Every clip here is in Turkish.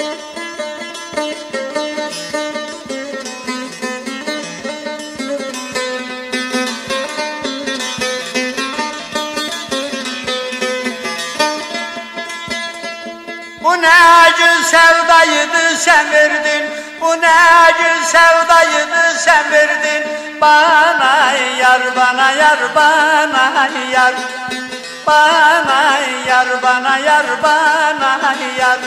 Bu ne acı sevdaydı sen verdin? Bu ne acı sevdaydı sen verdin? Bana yar bana yar bana yar. Bana yar bana yar bana yar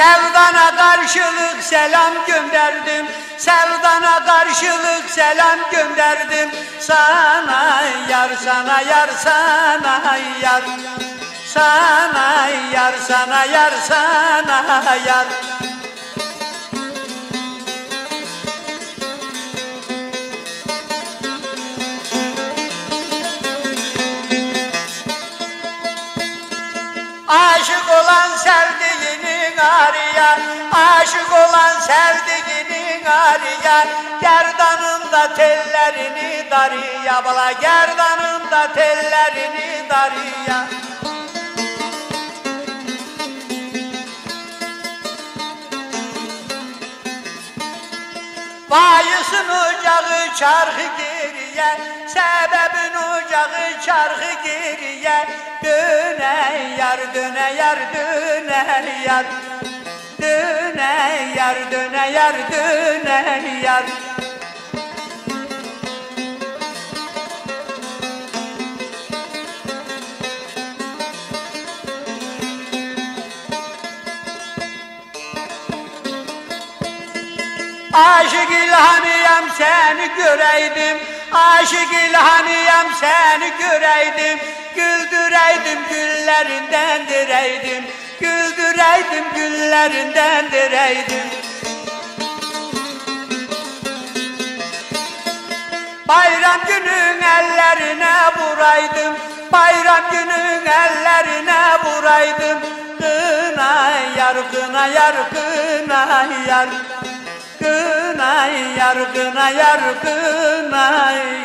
Sevdana karşılık selam gönderdim. Sevdana karşılık selam gönderdim. Sana yar sana yar sana yar. Sana yar sana yar sana yar. Aşık arıya Aşık olan sevdiğinin arıya Gerdanında tellerini darıya Bala gerdanında tellerini darıya Bayısın ocağı çarkı geriye Sebebin ocağı çarkı geriye. Döne yar döne yar döne yar yar döne yar. Aşık ilhaniyem seni göreydim. Aşık ilhaniyem seni göreydim. Güldüreydim güllerinden direydim. Güldüreydim güllerinden direydim Bayram günün ellerine vuraydım. Bayram günün ellerine vuraydım. Kına yar kına yar kına yar. Kına yar kına yar kına yar